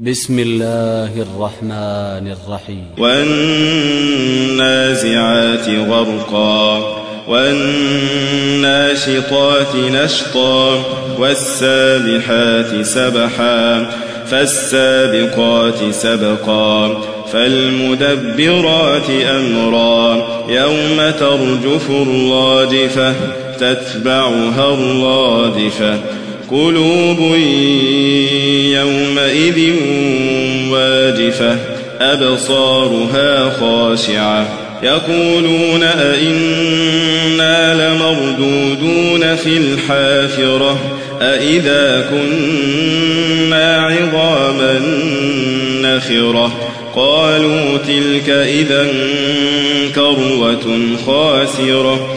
بسم الله الرحمن الرحيم. والنازعات غرقا والناشطات نشطا والسابحات سبحا فالسابقات سبقا فالمدبرات أمرا. يوم ترجف الرادفة تتبعها الرادفة. قلوب يومئذ واجفة أبصارها خاشعة. يقولون أئنا لمردودون في الحافرة أئذا كنا عظاما نخرة. قالوا تلك إذا كروة خاسرة.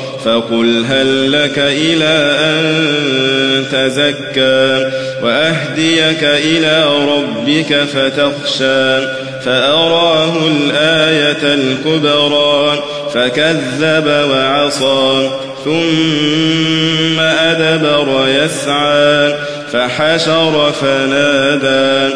فقل هل لك إلى أن تزكى وأهديك إلى ربك فتخشى فأراه الآية الكبرى فكذب وعصى ثم أدبر يسعى فحشر فنادى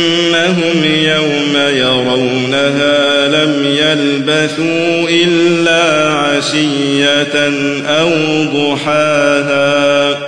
كأنهم يوم يرونها لم يلبثوا إلا عشية أو ضحاها